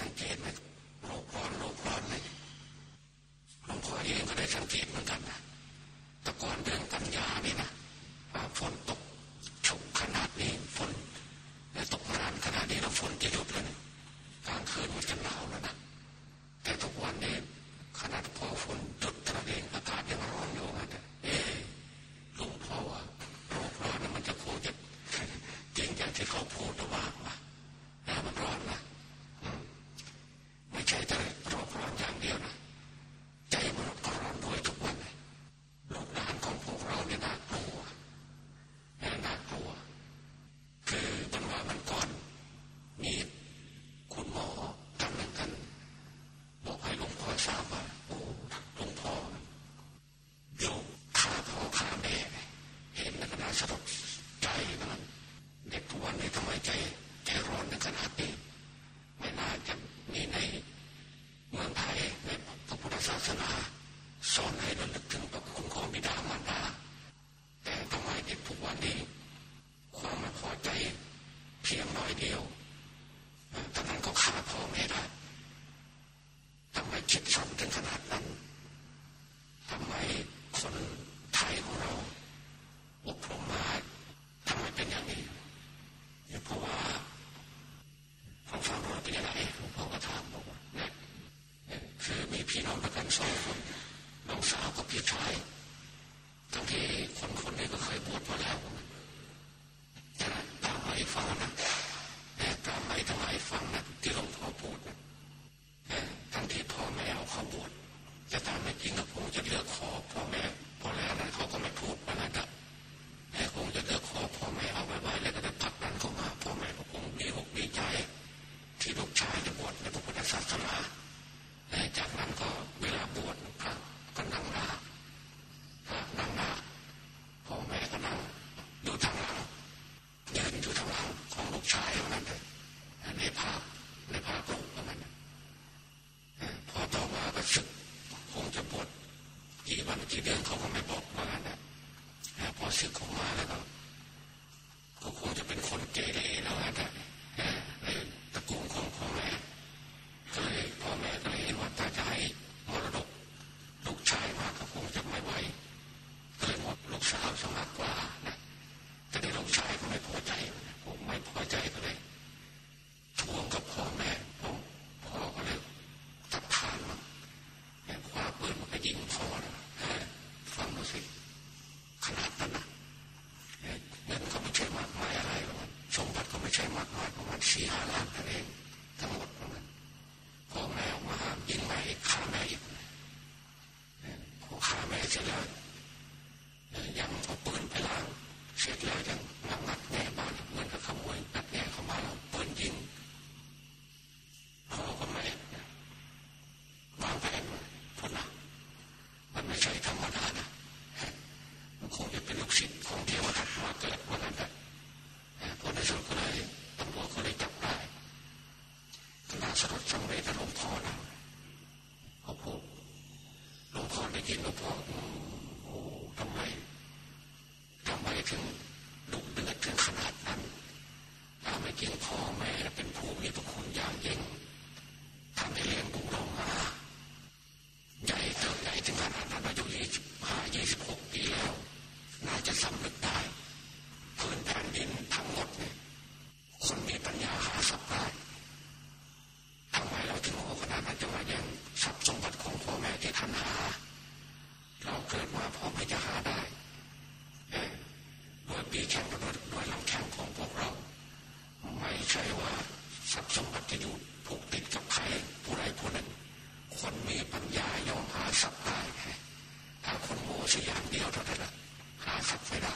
สังเกตไหมโลกร้อนโลกร้อนไหมหลวงพ่อเองก็ได้สังเกตเหมือนกันนะแต่ก่อนเดือนกันยานี่นะฝนตกชุกขนาดนี้ฝนและตกนานขนาดนี้แล้วฝนจะหยุดแล้วนะกลางคืนมันจะหนาวแล้วนะแต่ทุกวันนี้ขนาดพอฝนจุดตะเองอากาศยังร้อน say, Pharaoh Netanyahu เดิมเขาก็ไม่บอกมานะพอศึกออกมาแล้วก็ก็คงจะเป็นคนเจเร นมีปัญญาย่อมหาสัพย์ได้ถ้าคนโง่เสียอย่างเดียวเท่านั้นหาสัพไม่ได้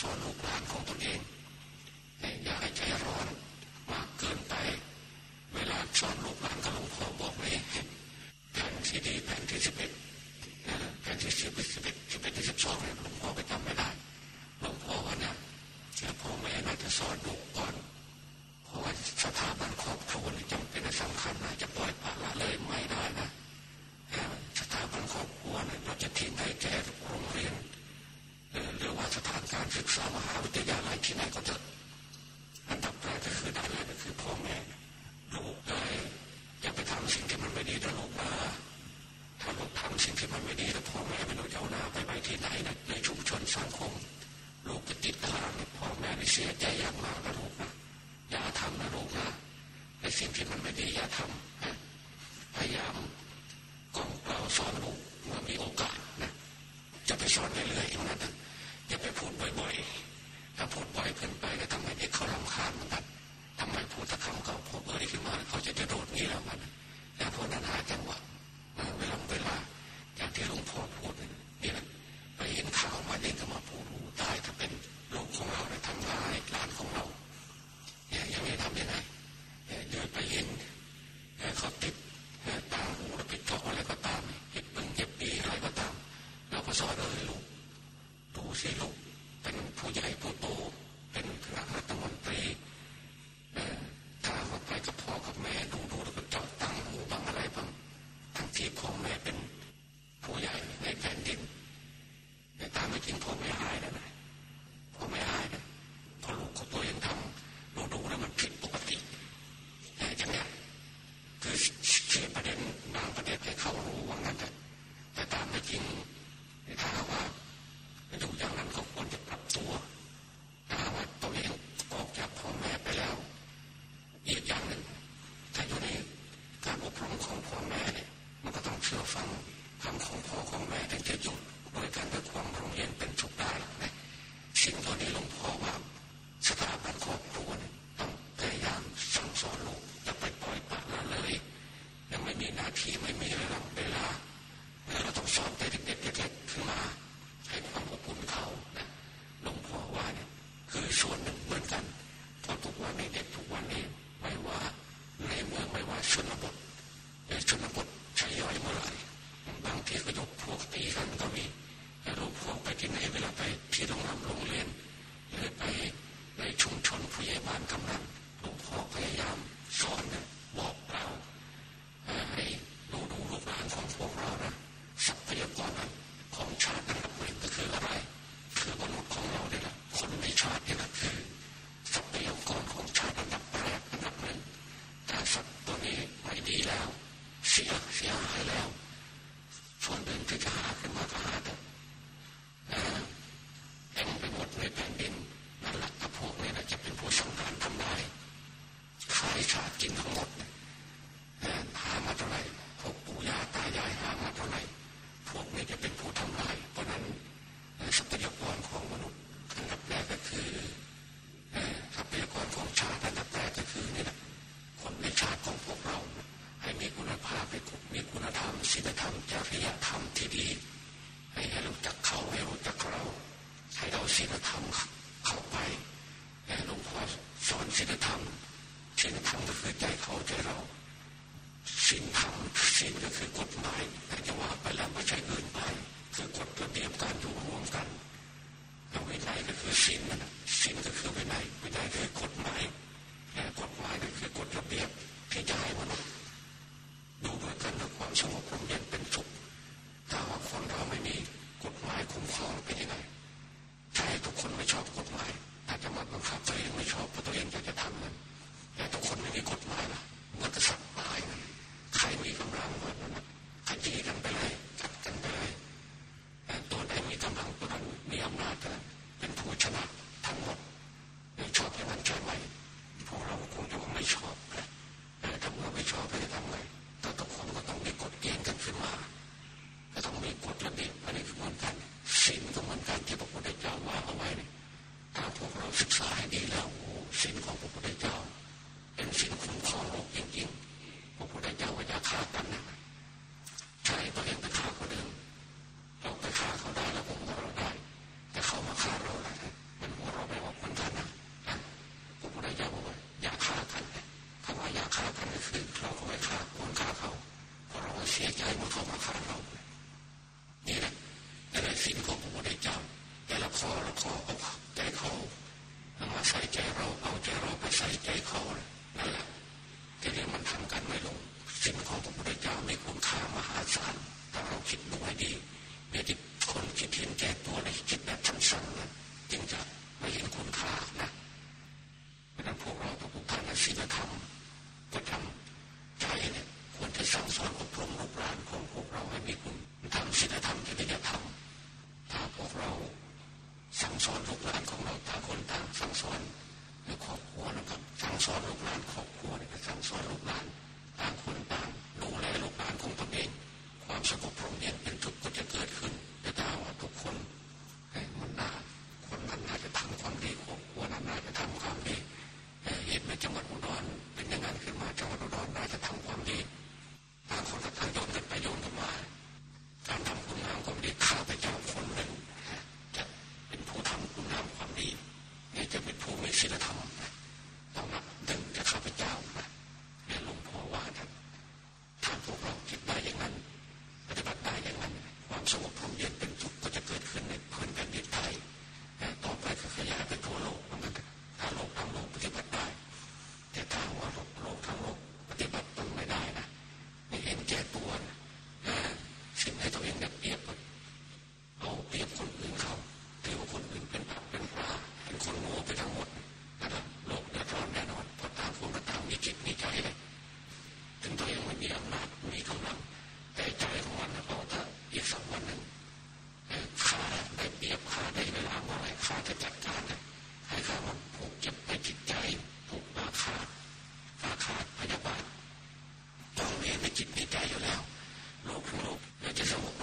สอนลูกหลานของตนเองอย่าให้ใจร้อนมากเกินไป เวลาสอนลูกหลานก็หลวงพ่อบอกเลยแผ่นที่ดีแผ่นที่สิบเอ็ดแผ่นที่สิบเอ็ดสิบเอ็ดสิบเอ็ดที่สิบสองเนี่ยหลวงพ่อไปจำไม่ได้หลวงพ่อว่านะพ่อแม่น่าจะสอนลูกก่อนเพราะว่าสถาบันครอบครัวจำเป็นสำคัญนะจะปล่อยปละละเลยไม่ได้นะสถาบันครอบครัวนี่เราจะทิ้งให้แก่โรงเรียนหรือว่า สถานการศึกษามหาวิทยาลัยที่ไหนก็เถอะอันดับแรกก็คือด้านแรกก็คือพ่อแม่ลูกเลยอย่าไปทำสิ่งที่มันไม่ดีนะลูกนะถ้าลูกทำสิ่งที่มันไม่ดีแล้วพ่อแม่ไม่รู้จะเอาหน้าไปไว้ที่ไหนนะในชุมชนสังคมลูกจะติดตารางพ่อแม่ไม่เสียใจอย่างมากนะลูกนะอย่าทำนะลูกนะในสิ่งที่มันไม่ดีอย่าทำพยายามกองเราสอนลูกเมื่อมีโอกาสนะจะไปสอนเรื่อยๆอย่างนั้น ไปพูดบ่อยๆ ถ้าพูดบ่อยเกินไปก็ทำให้เด็กเขารำคาญเหมือนกันทำไมพูดตะคำเขาพูดเออร์ขึ้นมาเขาจะจะโดดนี้แล้วมันแล้วพวกนั้นหาจังหวะ Ich gebe dir ขายชาติกินทั้งหมดหามาเท่าไหร่พวกปู่ย่าตายายหามาเท่าไหร่พวกนี้จะเป็นผู้ทำลาย เพราะนั้นทรัพยากรของมนุษย์อันดับแรกก็คือทรัพยากรของชาติอันดับแรกก็คือนี่แหละคนในชาติของพวกเรา ให้มีคุณภาพให้มีคุณธรรมศีลธรรมจริยธรรมที่ดี ให้ให้รู้จักเขาให้รู้จักเรา ให้เราศีลธรรมเข้าไปหลวงพ่อสอนศีลธรรม ศีลธรรมก็คือใจเขาใจเราศีลธรรมศีลก็คือกฎหมายแต่จะว่าไปแล้วไม่ใช่เกินไปคือกฎระเบียบการอยู่ร่วมกันวินัยก็คือศีลนะศีลก็คือวินัยวินัยคือกฎหมายแต่กฎหมายก็คือกฎระเบียบที่จะให้มนุษย์ดูด้วยกันด้วยความสงบร่มเย็นเป็นสุขถ้าว่าคนเราไม่มีกฎหมายคุ้มครองเป็นยังไงใช่ทุกคนไม่ชอบ ศีลของพระพุทธเจ้า เป็นศีลของพ่อโลกจริงๆพระพุทธเจ้าว่าอย่าฆ่ากันนะใช่ตัวเองไปฆ่าคนอื่นเราไปฆ่าเขาได้แล้วผมเราได้ แต่เขามาฆ่าเราแล้มันหัวเราไม่อคนกันนะพระพุทธเจ้าบอกว่าอย่าฆ่ากันคำว่าอย่าฆ่ากันคือเราก็ไม่ฆ่าคนฆ่าเขาเพราะเราเสียใจเมื่อเขามาฆ่าเรานี่แหละแต่ละสิ่งของพระพุทธเจ้าแต่ละข้อละข้อก็แต่เขาเอามาใส่ใจ ใส่ใจเขานั่นแหละทีนี้มันทำกันไม่ลงสิ่งของพระพุทธเจ้ามีคุณค่ามหาศาลถ้าเราคิดดูให้ดีเดี๋ยที่คนคิดเห็นแก่ตัวในคิดแบบทั้งสั้นจึงจะไม่เห็นคุณค่านะเพราะนั้นพวกเราทุกท่านศีลธรรมก็ทำใจเนี่ยควรจะสั่งสอนอบรมลูกหลานของพวกเราให้มีคุณทำศีลธรรมจริยธรรมถ้าพวกเราสั่งสอนลูกหลานของเราต่างคนต่างสั่งสอน หรืครอบครัวนะครับสั่งสอนลูกหลานครอบครัวนี่คือสั่งสอนลูกหลานต่างคนต่างดูแลลูกหลานของตนเอง ความสงบพรมเย็นเป็นจุดก็จะเกิดขึ้น ในใจอยู่แล้วโลกผู้โลกเราจะสงบ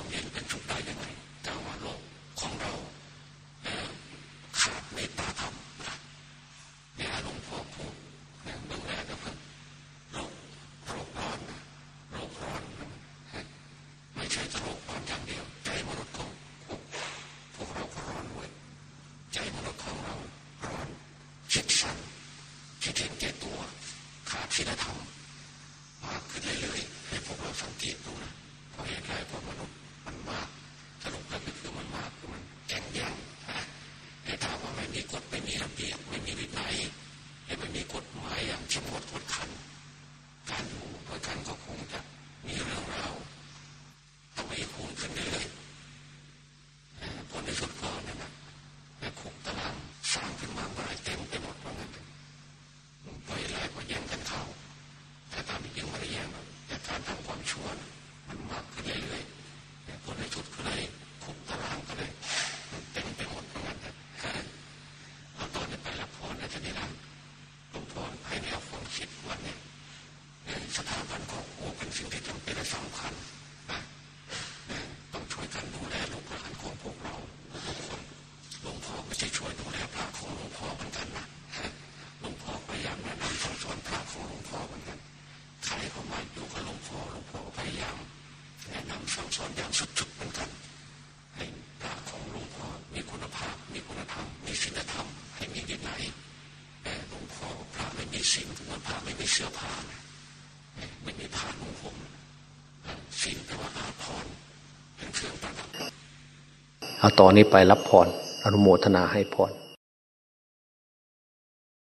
เอาตอนนี้ไปรับพรอนุโมทนาให้พร